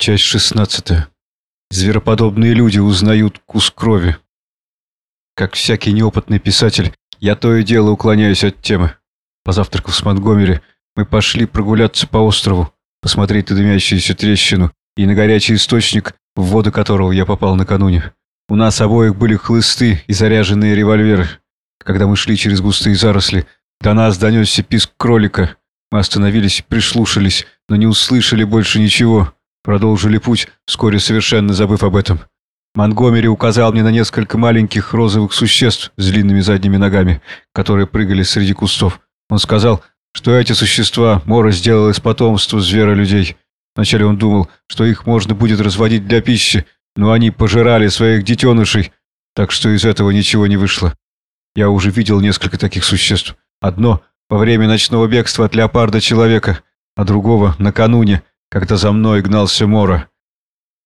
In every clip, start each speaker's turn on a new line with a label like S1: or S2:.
S1: Часть шестнадцатая. Звероподобные люди узнают вкус крови. Как всякий неопытный писатель, я то и дело уклоняюсь от темы. Позавтракав с Монтгомери, мы пошли прогуляться по острову, посмотреть на дымящуюся трещину и на горячий источник, в воду которого я попал накануне. У нас обоих были хлысты и заряженные револьверы. Когда мы шли через густые заросли, до нас донесся писк кролика. Мы остановились, прислушались, но не услышали больше ничего. Продолжили путь, вскоре совершенно забыв об этом. Монгомери указал мне на несколько маленьких розовых существ с длинными задними ногами, которые прыгали среди кустов. Он сказал, что эти существа Мора сделал из потомства звера-людей. Вначале он думал, что их можно будет разводить для пищи, но они пожирали своих детенышей, так что из этого ничего не вышло. Я уже видел несколько таких существ. Одно во время ночного бегства от леопарда-человека, а другого накануне, когда за мной гнался Мора.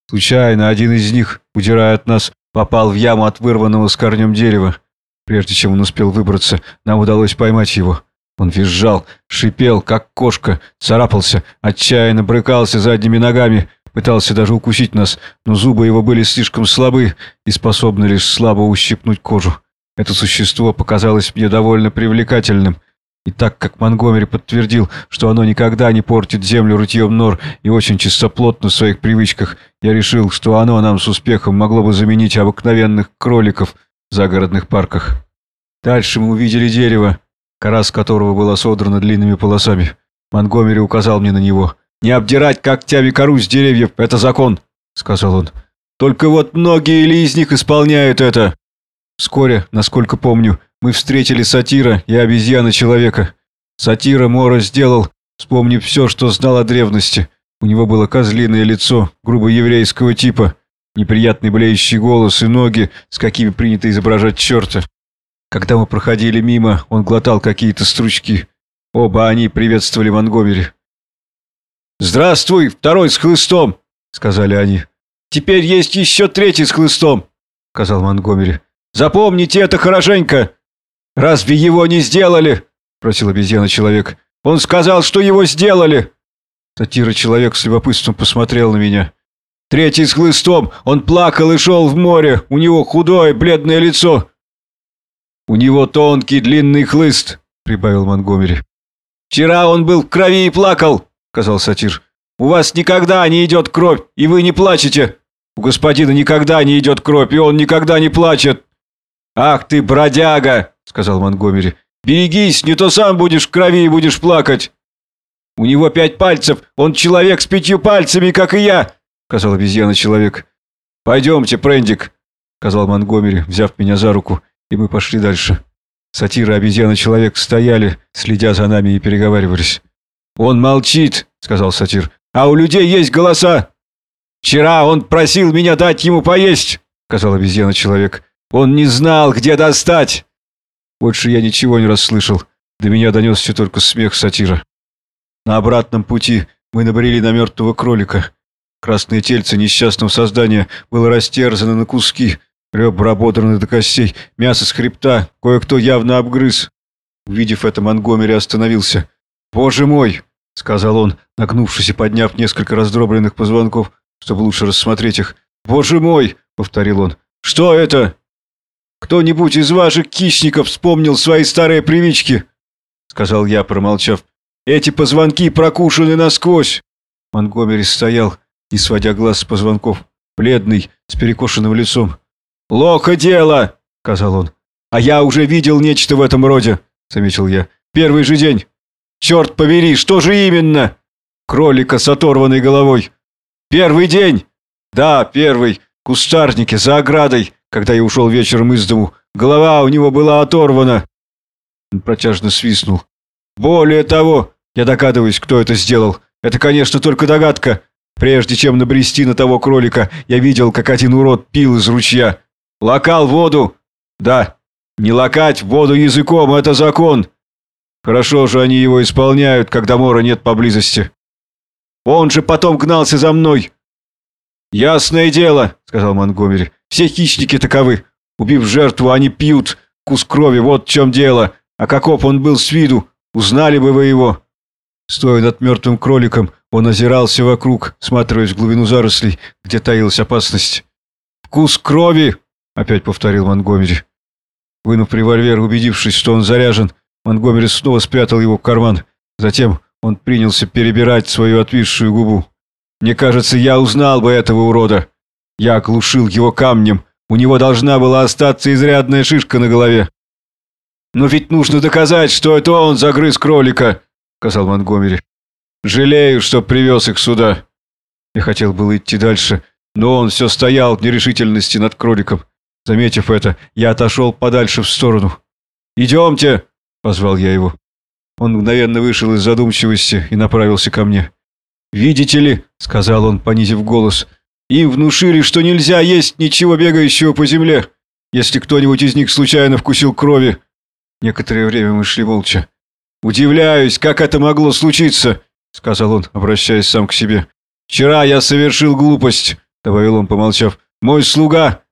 S1: Случайно один из них, удирая от нас, попал в яму от вырванного с корнем дерева. Прежде чем он успел выбраться, нам удалось поймать его. Он визжал, шипел, как кошка, царапался, отчаянно брыкался задними ногами, пытался даже укусить нас, но зубы его были слишком слабы и способны лишь слабо ущипнуть кожу. Это существо показалось мне довольно привлекательным, и так как Монгомери подтвердил, что оно никогда не портит землю рытьем нор и очень чистоплотно в своих привычках, я решил, что оно нам с успехом могло бы заменить обыкновенных кроликов в загородных парках. Дальше мы увидели дерево, кора с которого была содрана длинными полосами. Монгомери указал мне на него. «Не обдирать когтями кору с деревьев – это закон», – сказал он. «Только вот многие ли из них исполняют это?» Вскоре, насколько помню, мы встретили сатира и обезьяна-человека. Сатира Мора сделал, вспомнив все, что знал о древности. У него было козлиное лицо, грубо еврейского типа, неприятный блеющий голос и ноги, с какими принято изображать черта. Когда мы проходили мимо, он глотал какие-то стручки. Оба они приветствовали Монгомери. «Здравствуй, второй с хлыстом!» — сказали они. «Теперь есть еще третий с хлыстом!» — сказал Монгомери. «Запомните это хорошенько! «Разве его не сделали?» – просил обезьяна-человек. «Он сказал, что его сделали!» Сатира-человек с любопытством посмотрел на меня. «Третий с хлыстом! Он плакал и шел в море! У него худое, бледное лицо!» «У него тонкий, длинный хлыст!» – прибавил Монгомери. «Вчера он был в крови и плакал!» – сказал сатир. «У вас никогда не идет кровь, и вы не плачете! У господина никогда не идет кровь, и он никогда не плачет!» «Ах ты, бродяга!» — сказал Монгомери. «Берегись, не то сам будешь в крови и будешь плакать!» «У него пять пальцев, он человек с пятью пальцами, как и я!» — сказал обезьяна-человек. «Пойдемте, Прендик!» — сказал Монгомери, взяв меня за руку, и мы пошли дальше. Сатира обезьяна-человек стояли, следя за нами и переговаривались. «Он молчит!» — сказал сатир. «А у людей есть голоса!» «Вчера он просил меня дать ему поесть!» — сказал обезьяна-человек. «Он не знал, где достать!» Больше я ничего не расслышал. До меня донесся только смех сатира. На обратном пути мы набрели на мертвого кролика. Красное тельце несчастного создания было растерзано на куски, ребра ободраны до костей, мясо с хребта, кое-кто явно обгрыз. Увидев это, Монгомери остановился. «Боже мой!» — сказал он, нагнувшись и подняв несколько раздробленных позвонков, чтобы лучше рассмотреть их. «Боже мой!» — повторил он. «Что это?» Кто-нибудь из ваших хищников вспомнил свои старые привычки?» Сказал я, промолчав. «Эти позвонки прокушены насквозь!» Монгомери стоял, не сводя глаз с позвонков, бледный, с перекошенным лицом. «Плохо дело!» — сказал он. «А я уже видел нечто в этом роде», — заметил я. «Первый же день. Черт побери, что же именно?» «Кролика с оторванной головой». «Первый день?» «Да, первый. Кустарники, за оградой когда я ушел вечером из дому. Голова у него была оторвана. Он протяжно свистнул. Более того, я догадываюсь, кто это сделал. Это, конечно, только догадка. Прежде чем набрести на того кролика, я видел, как один урод пил из ручья. Лакал воду. Да, не лакать воду языком – это закон. Хорошо же они его исполняют, когда мора нет поблизости. Он же потом гнался за мной. «Ясное дело», — сказал Монгомери. Все хищники таковы. Убив жертву, они пьют. Кус крови, вот в чем дело. А каков он был с виду, узнали бы вы его. Стоя над мертвым кроликом, Он озирался вокруг, сматриваясь в глубину зарослей, где таилась опасность. «Вкус крови!» — опять повторил Монгомери. Вынув револьвер, убедившись, что он заряжен, Монгомери снова спрятал его в карман. Затем он принялся перебирать свою отвисшую губу. «Мне кажется, я узнал бы этого урода. Я оглушил его камнем. У него должна была остаться изрядная шишка на голове. «Но ведь нужно доказать, что это он загрыз кролика», — сказал Монгомери. «Жалею, что привез их сюда». Я хотел было идти дальше, но он все стоял в нерешительности над кроликом. Заметив это, я отошел подальше в сторону. «Идемте!» — позвал я его. Он мгновенно вышел из задумчивости и направился ко мне. «Видите ли», — сказал он, понизив голос, — «им внушили, что нельзя есть ничего бегающего по земле, если кто-нибудь из них случайно вкусил крови. Некоторое время мы шли молча. «Удивляюсь, как это могло случиться», — сказал он, обращаясь сам к себе. «Вчера я совершил глупость», — добавил он, помолчав. «Мой слуга...»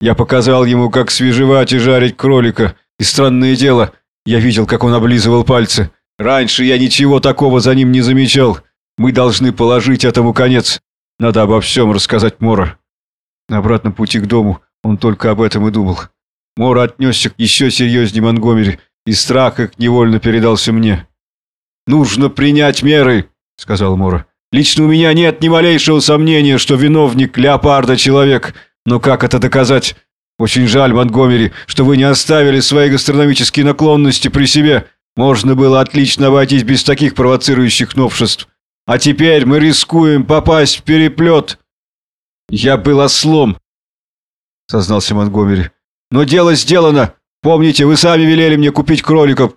S1: Я показал ему, как свежевать и жарить кролика. И странное дело, я видел, как он облизывал пальцы. Раньше я ничего такого за ним не замечал. Мы должны положить этому конец. Надо обо всем рассказать Мора. На обратном пути к дому он только об этом и думал. Мор отнесся к еще серьезнее Монгомери, и страх их невольно передался мне. «Нужно принять меры», — сказал Мора. «Лично у меня нет ни малейшего сомнения, что виновник Леопарда человек, но как это доказать? Очень жаль, Монгомери, что вы не оставили свои гастрономические наклонности при себе. Можно было отлично обойтись без таких провоцирующих новшеств. А теперь мы рискуем попасть в переплет». «Я был ослом», — сознался Монгомери. Но дело сделано. Помните, вы сами велели мне купить кроликов.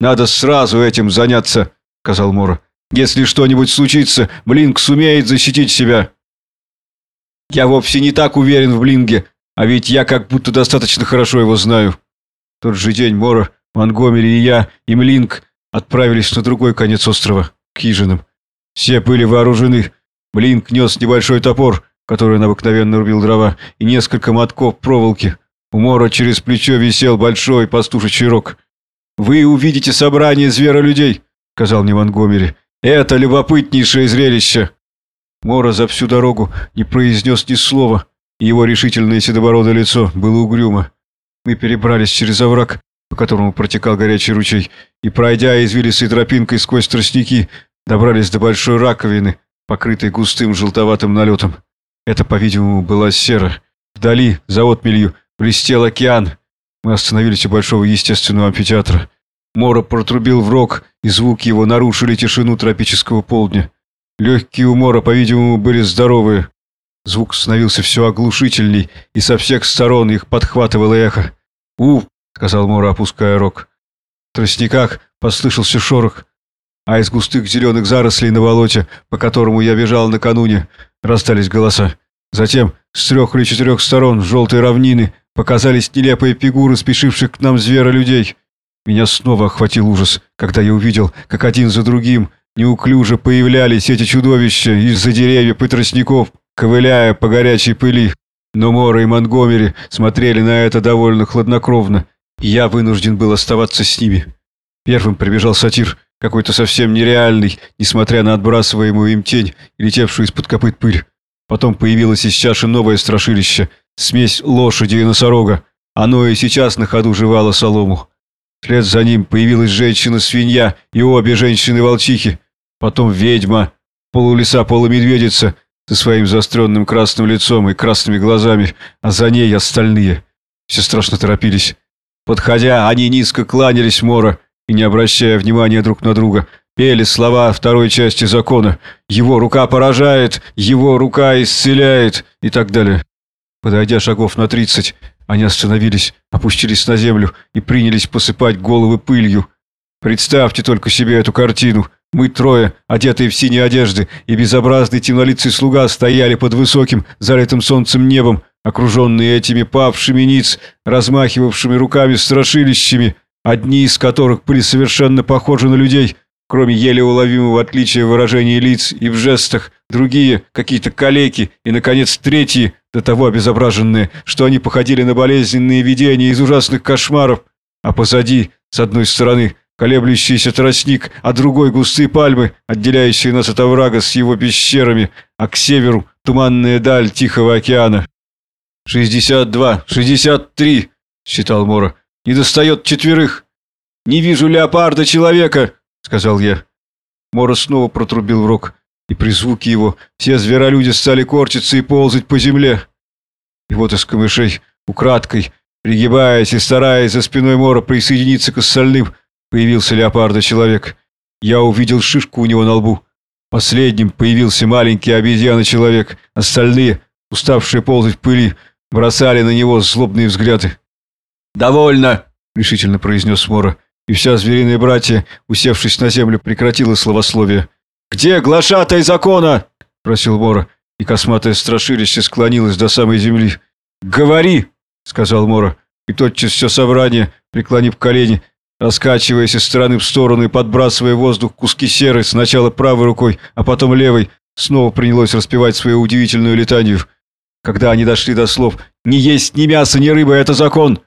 S1: Надо сразу этим заняться, сказал Мора. Если что-нибудь случится, Блинк сумеет защитить себя. Я вовсе не так уверен в Блинге, а ведь я как будто достаточно хорошо его знаю. В тот же день Мора, Монгомери и я, и Млинк отправились на другой конец острова, к хижинам. Все были вооружены. Блинк нес небольшой топор, который он обыкновенно рубил дрова, и несколько мотков проволоки. У Мора через плечо висел большой пастушечий рог. «Вы увидите собрание зверолюдей», — сказал мне Монгомери. «Это любопытнейшее зрелище». Мора за всю дорогу не произнес ни слова, и его решительное седобородое лицо было угрюмо. Мы перебрались через овраг, по которому протекал горячий ручей, и, пройдя извилистой тропинкой сквозь тростники, добрались до большой раковины, покрытой густым желтоватым налетом. Это, по-видимому, была сера. Вдали, за отмелью, Блестел океан. Мы остановились у большого естественного амфитеатра. Мора протрубил в рог, и звуки его нарушили тишину тропического полдня. Легкие у Мора, по-видимому, были здоровые. Звук становился все оглушительней, и со всех сторон их подхватывало эхо. «У!» — сказал Мора, опуская рог. В тростниках послышался шорох, а из густых зеленых зарослей на болоте, по которому я бежал накануне, раздались голоса. Затем с трех или четырех сторон желтой равнины показались нелепые фигуры спешивших к нам зверолюдей. Меня снова охватил ужас, когда я увидел, как один за другим неуклюже появлялись эти чудовища из-за деревьев и ковыляя по горячей пыли. Но Мора и Монгомери смотрели на это довольно хладнокровно, и я вынужден был оставаться с ними. Первым прибежал сатир, какой-то совсем нереальный, несмотря на отбрасываемую им тень и летевшую из-под копыт пыль. Потом появилось из чаши новое страшилище, смесь лошади и носорога. Оно и сейчас на ходу жевало солому. Вслед за ним появилась женщина-свинья и обе женщины-волчихи. Потом ведьма, полулиса полумедведица со своим заостренным красным лицом и красными глазами, а за ней остальные. Все страшно торопились. Подходя, они низко кланялись Мора и, не обращая внимания друг на друга, пели слова второй части закона «Его рука поражает», «Его рука исцеляет» и так далее. Подойдя шагов на тридцать, они остановились, опустились на землю и принялись посыпать головы пылью. Представьте только себе эту картину. Мы трое, одетые в синие одежды, и безобразный темнолицый слуга стояли под высоким, залитым солнцем небом, окруженные этими павшими ниц, размахивавшими руками страшилищами, одни из которых были совершенно похожи на людей, кроме еле уловимого отличия выражений лиц и в жестах, другие, какие-то калеки, и, наконец, третьи, до того обезображенные, что они походили на болезненные видения из ужасных кошмаров, а позади, с одной стороны, колеблющийся тростник, а другой густые пальмы, отделяющие нас от оврага с его пещерами, а к северу туманная даль Тихого океана. «Шестьдесят два, шестьдесят три!» — считал Мора. «Не достает четверых!» «Не вижу леопарда человека!» — сказал я. Мора снова протрубил в рог, и при звуке его все зверолюди стали корчиться и ползать по земле. И вот из камышей, украдкой, пригибаясь и стараясь за спиной Мора присоединиться к остальным, появился леопарда человек. Я увидел шишку у него на лбу. Последним появился маленький обезьяна-человек. Остальные, уставшие ползать в пыли, бросали на него злобные взгляды. «Довольно!» — решительно произнес Мора и вся звериная братья, усевшись на землю, прекратила словословие. «Где глашатай закона?» – просил Мора, и косматое страшилище склонилось до самой земли. «Говори!» – сказал Мора, и тотчас все собрание, преклонив колени, раскачиваясь из стороны в сторону и подбрасывая в воздух куски серы сначала правой рукой, а потом левой, снова принялось распевать свою удивительную летанию. Когда они дошли до слов «Ни есть ни мясо, ни рыба – это закон!»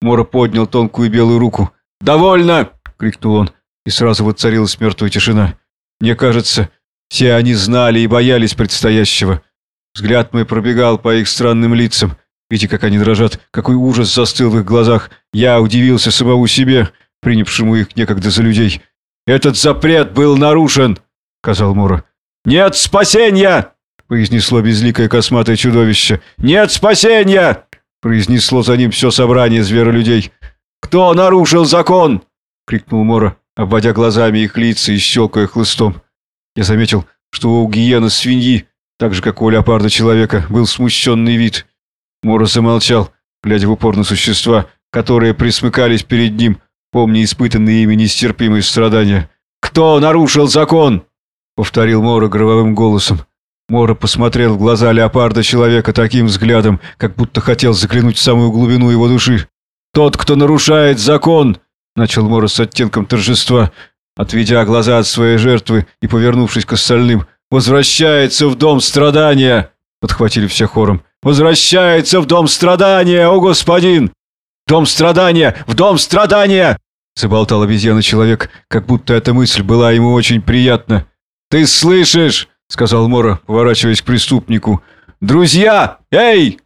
S1: Мора поднял тонкую белую руку – «Довольно!» — крикнул он, и сразу воцарилась мертвая тишина. Мне кажется, все они знали и боялись предстоящего. Взгляд мой пробегал по их странным лицам. Видя, как они дрожат, какой ужас застыл в их глазах, я удивился самому себе, принявшему их некогда за людей. «Этот запрет был нарушен!» — сказал Мура. «Нет спасения!» — произнесло безликое косматое чудовище. «Нет спасения!» — произнесло за ним все собрание зверолюдей. «Кто нарушил закон?» — крикнул Мора, обводя глазами их лица и щелкая хлыстом. Я заметил, что у гиены свиньи, так же, как у леопарда человека, был смущенный вид. Мора замолчал, глядя в упор на существа, которые присмыкались перед ним, помня испытанные ими нестерпимые страдания. «Кто нарушил закон?» — повторил Мора гробовым голосом. Мора посмотрел в глаза леопарда человека таким взглядом, как будто хотел заглянуть в самую глубину его души. «Тот, кто нарушает закон!» — начал Морос с оттенком торжества, отведя глаза от своей жертвы и повернувшись к остальным. «Возвращается в дом страдания!» — подхватили все хором. «Возвращается в дом страдания, о господин!» «Дом страдания! В дом страдания!» — заболтал обезьяна-человек, как будто эта мысль была ему очень приятна. «Ты слышишь?» — сказал Мора, поворачиваясь к преступнику. «Друзья! Эй!»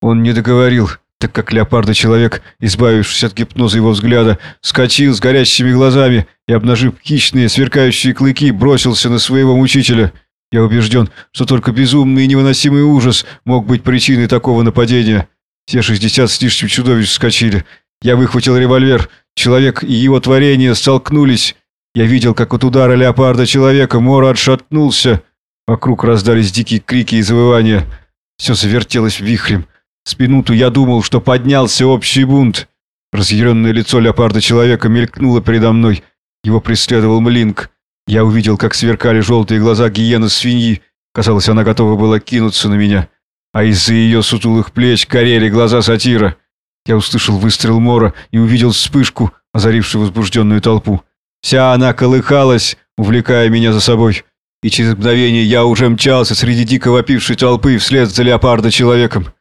S1: Он не договорил так как леопарда-человек, избавившись от гипноза его взгляда, скочил с горящими глазами и, обнажив хищные, сверкающие клыки, бросился на своего мучителя. Я убежден, что только безумный и невыносимый ужас мог быть причиной такого нападения. Все шестьдесят с лишним чудовищ вскочили. Я выхватил револьвер. Человек и его творение столкнулись. Я видел, как от удара леопарда-человека Мора отшатнулся. Вокруг раздались дикие крики и завывания. Все завертелось вихрем. С минуту я думал, что поднялся общий бунт. Разъяренное лицо леопарда-человека мелькнуло передо мной. Его преследовал Млинк. Я увидел, как сверкали желтые глаза гиены-свиньи. Казалось, она готова была кинуться на меня. А из-за ее сутулых плеч горели глаза сатира. Я услышал выстрел Мора и увидел вспышку, озарившую возбужденную толпу. Вся она колыхалась, увлекая меня за собой. И через мгновение я уже мчался среди дико вопившей толпы вслед за леопарда-человеком.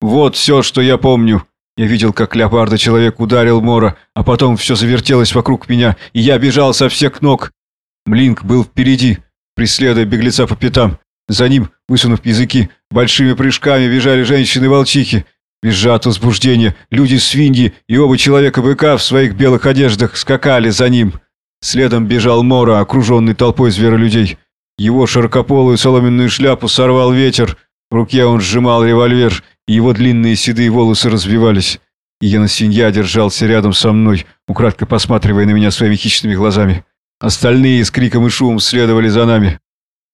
S1: Вот все, что я помню. Я видел, как леопарда-человек ударил Мора, а потом все завертелось вокруг меня, и я бежал со всех ног. Млинк был впереди, преследуя беглеца по пятам. За ним, высунув языки, большими прыжками бежали женщины-волчихи. Визжа от возбуждения, люди-свиньи и оба человека-быка в своих белых одеждах скакали за ним. Следом бежал Мора, окруженный толпой зверолюдей. Его широкополую соломенную шляпу сорвал ветер. В руке он сжимал револьвер и его длинные седые волосы развивались. Иена свинья держался рядом со мной, украдко посматривая на меня своими хищными глазами. Остальные с криком и шумом следовали за нами.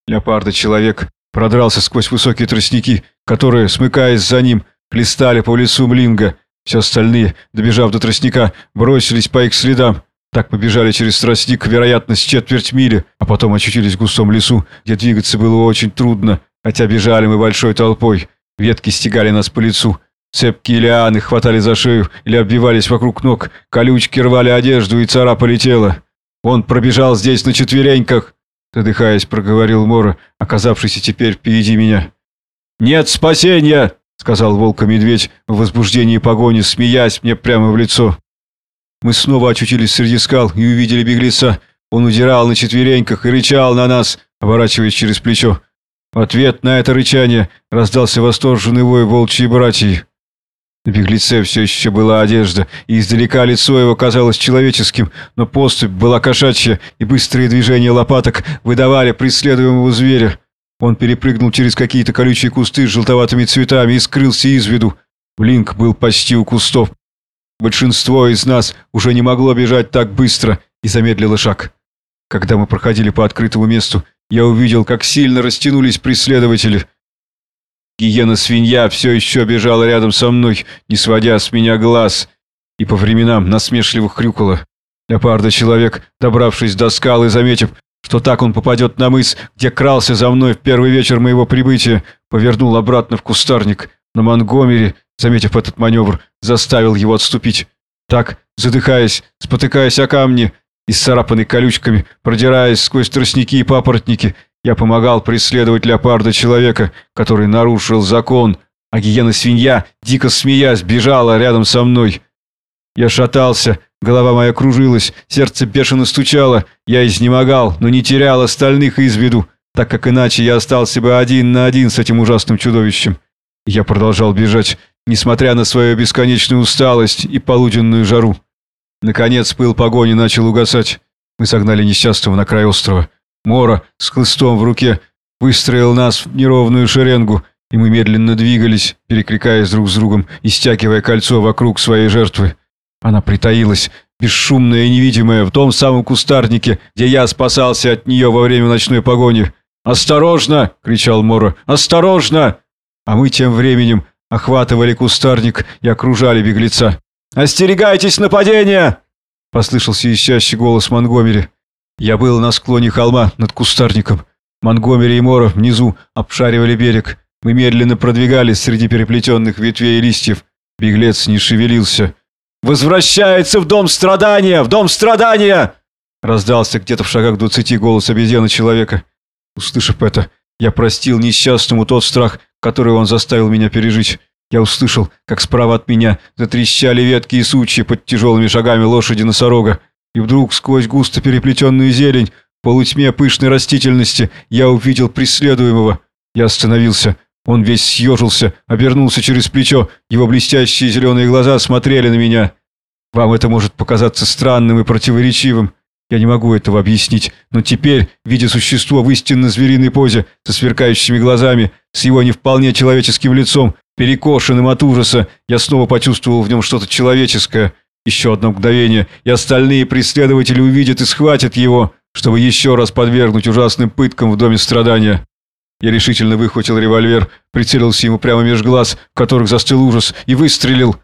S1: Леопарда-человек продрался сквозь высокие тростники, которые, смыкаясь за ним, хлестали по лицу Млинга. Все остальные, добежав до тростника, бросились по их следам. Так побежали через тростник, вероятно, с четверть мили, а потом очутились в густом лесу, где двигаться было очень трудно, хотя бежали мы большой толпой. Ветки стегали нас по лицу. Цепкие лианы хватали за шею или обвивались вокруг ног. Колючки рвали одежду, и царапали тело. Он пробежал здесь на четвереньках, задыхаясь, проговорил Мора, оказавшийся теперь впереди меня. «Нет спасения!» — сказал волка-медведь в возбуждении погони, смеясь мне прямо в лицо. Мы снова очутились среди скал и увидели беглеца. Он удирал на четвереньках и рычал на нас, оборачиваясь через плечо. В ответ на это рычание раздался восторженный вой волчьей братьи. На беглеце все еще была одежда, и издалека лицо его казалось человеческим, но поступь была кошачья, и быстрые движения лопаток выдавали преследуемого зверя. Он перепрыгнул через какие-то колючие кусты с желтоватыми цветами и скрылся из виду. Блинк был почти у кустов. Большинство из нас уже не могло бежать так быстро и замедлило шаг. Когда мы проходили по открытому месту, я увидел, как сильно растянулись преследователи. Гиена-свинья все еще бежала рядом со мной, не сводя с меня глаз, и по временам насмешливо хрюкала. Леопарда-человек, добравшись до скалы, заметив, что так он попадет на мыс, где крался за мной в первый вечер моего прибытия, повернул обратно в кустарник, но Монгомери, заметив этот маневр, заставил его отступить. Так, задыхаясь, спотыкаясь о камни, исцарапанный колючками, продираясь сквозь тростники и папоротники, я помогал преследовать леопарда-человека, который нарушил закон, а гиена-свинья, дико смеясь, бежала рядом со мной. Я шатался, голова моя кружилась, сердце бешено стучало, я изнемогал, но не терял остальных из виду, так как иначе я остался бы один на один с этим ужасным чудовищем. Я продолжал бежать, несмотря на свою бесконечную усталость и полуденную жару. Наконец пыл погони начал угасать. Мы согнали несчастного на край острова. Мора с хлыстом в руке выстроил нас в неровную шеренгу, и мы медленно двигались, перекликаясь друг с другом и стягивая кольцо вокруг своей жертвы. Она притаилась, бесшумная и невидимая, в том самом кустарнике, где я спасался от нее во время ночной погони. «Осторожно!» — кричал Мора. «Осторожно!» А мы тем временем охватывали кустарник и окружали беглеца. «Остерегайтесь нападения!» — послышался ищащий голос Монгомери. Я был на склоне холма над кустарником. Монгомери и Мора внизу обшаривали берег. Мы медленно продвигались среди переплетенных ветвей и листьев. Беглец не шевелился. «Возвращается в дом страдания! В дом страдания!» Раздался где-то в шагах двадцати голос обезьяны человека. Услышав это, я простил несчастному тот страх, который он заставил меня пережить. Я услышал, как справа от меня затрещали ветки и сучья под тяжелыми шагами лошади-носорога, и вдруг сквозь густо переплетенную зелень, в полутьме пышной растительности, я увидел преследуемого. Я остановился. Он весь съежился, обернулся через плечо, его блестящие зеленые глаза смотрели на меня. Вам это может показаться странным и противоречивым. Я не могу этого объяснить, но теперь, видя существо в истинно звериной позе, со сверкающими глазами, с его не вполне человеческим лицом, перекошенным от ужаса, я снова почувствовал в нем что-то человеческое. Еще одно мгновение, и остальные преследователи увидят и схватят его, чтобы еще раз подвергнуть ужасным пыткам в доме страдания. Я решительно выхватил револьвер, прицелился ему прямо меж глаз, в которых застыл ужас, и выстрелил.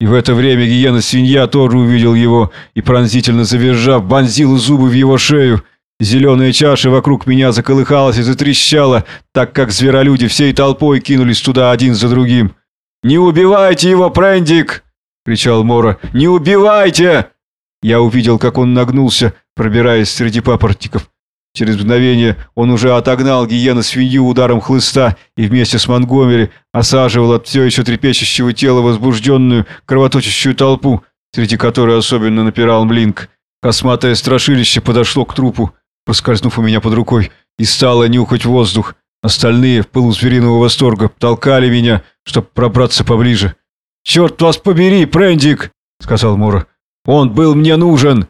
S1: И в это время гиена-свинья тоже увидел его и, пронзительно завизжав, вонзила зубы в его шею. Зеленая чаша вокруг меня заколыхалась и затрещала, так как зверолюди всей толпой кинулись туда один за другим. «Не убивайте его, Прендик!» — кричал Мора. «Не убивайте!» Я увидел, как он нагнулся, пробираясь среди папоротников. Через мгновение он уже отогнал гиена свинью ударом хлыста и вместе с Монгомери осаживал от все еще трепещущего тела возбужденную, кровоточащую толпу, среди которой особенно напирал Млинк. Косматое страшилище подошло к трупу проскользнув у меня под рукой, и стала нюхать воздух. Остальные в пылу звериного восторга толкали меня, чтобы пробраться поближе. «Черт вас побери, Прендик!» — сказал Мура. «Он был мне нужен!»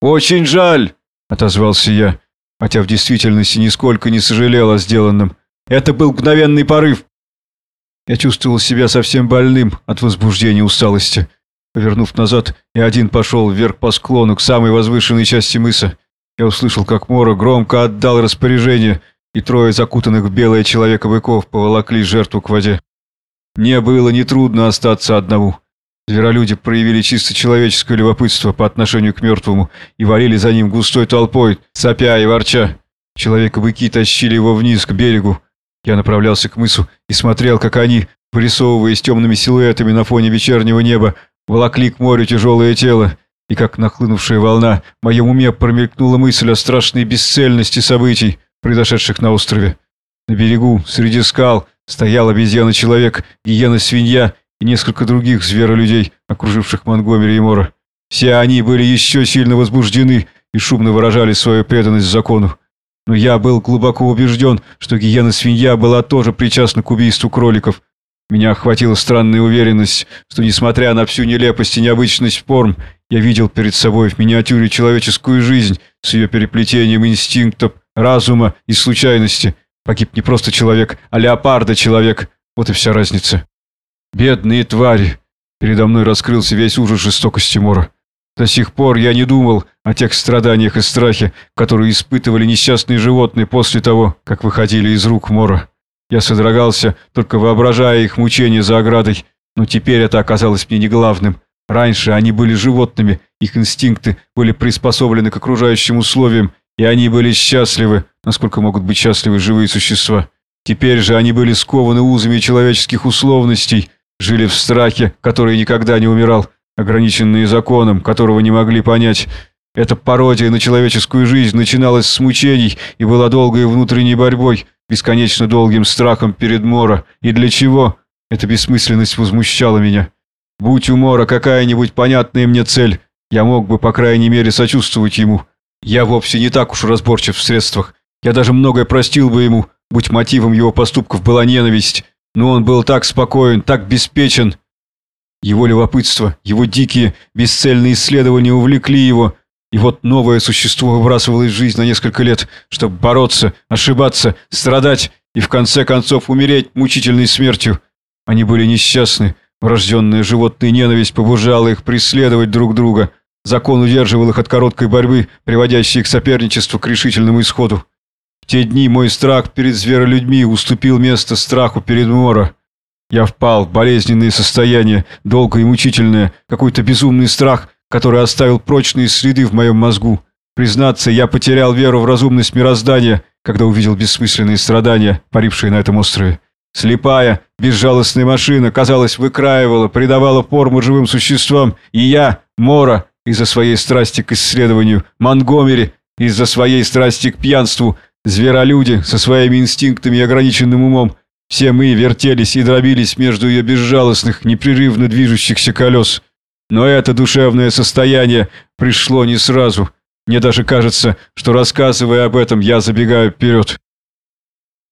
S1: «Очень жаль!» — отозвался я, хотя в действительности нисколько не сожалел о сделанном. Это был мгновенный порыв. Я чувствовал себя совсем больным от возбуждения и усталости. Повернув назад, я один пошел вверх по склону к самой возвышенной части мыса. Я услышал, как Мора громко отдал распоряжение, и трое закутанных в белое человека-быков поволокли жертву к воде. Мне было нетрудно остаться одному. Зверолюди проявили чисто человеческое любопытство по отношению к мертвому и варили за ним густой толпой, сопя и ворча. Человека-быки тащили его вниз к берегу. Я направлялся к мысу и смотрел, как они, вырисовываясь темными силуэтами на фоне вечернего неба, волокли к морю тяжелое тело, и как нахлынувшая волна, в моем уме промелькнула мысль о страшной бесцельности событий, произошедших на острове. На берегу, среди скал, стоял обезьяна-человек, гиена-свинья и несколько других зверолюдей, окруживших Монгомери и Мора. Все они были еще сильно возбуждены и шумно выражали свою преданность закону. Но я был глубоко убежден, что гиена-свинья была тоже причастна к убийству кроликов. Меня охватила странная уверенность, что, несмотря на всю нелепость и необычность форм, я видел перед собой в миниатюре человеческую жизнь с ее переплетением инстинктов, разума и случайности. Погиб не просто человек, а леопарда-человек. Вот и вся разница. Бедные твари! Передо мной раскрылся весь ужас жестокости Мора. До сих пор я не думал о тех страданиях и страхе, которые испытывали несчастные животные после того, как выходили из рук Мора. Я содрогался, только воображая их мучения за оградой, но теперь это оказалось мне не главным. Раньше они были животными, их инстинкты были приспособлены к окружающим условиям, и они были счастливы, насколько могут быть счастливы живые существа. Теперь же они были скованы узами человеческих условностей, жили в страхе, который никогда не умирал, ограниченные законом, которого не могли понять. Эта пародия на человеческую жизнь начиналась с мучений и была долгой внутренней борьбой, бесконечно долгим страхом перед Мора. И для чего? Эта бессмысленность возмущала меня. Будь у Мора какая-нибудь понятная мне цель, я мог бы, по крайней мере, сочувствовать ему. Я вовсе не так уж разборчив в средствах. Я даже многое простил бы ему, будь мотивом его поступков была ненависть. Но он был так спокоен, так беспечен. Его любопытство, его дикие, бесцельные исследования увлекли его, и вот новое существо выбрасывалось в жизнь на несколько лет, чтобы бороться, ошибаться, страдать и в конце концов умереть мучительной смертью. Они были несчастны, врожденная животная ненависть побуждала их преследовать друг друга. Закон удерживал их от короткой борьбы, приводящей к соперничеству к решительному исходу. В те дни мой страх перед зверолюдьми уступил место страху перед Мора. Я впал в болезненное состояние, долгое и мучительное, какой-то безумный страх, который оставил прочные следы в моем мозгу. Признаться, я потерял веру в разумность мироздания, когда увидел бессмысленные страдания, парившие на этом острове. Слепая, безжалостная машина, казалось, выкраивала, придавала форму живым существам, и я, Мора, из-за своей страсти к исследованию, Монгомери, из-за своей страсти к пьянству, зверолюди со своими инстинктами и ограниченным умом, все мы вертелись и дробились между ее безжалостных, непрерывно движущихся колес. Но это душевное состояние пришло не сразу. Мне даже кажется, что рассказывая об этом, я забегаю вперед.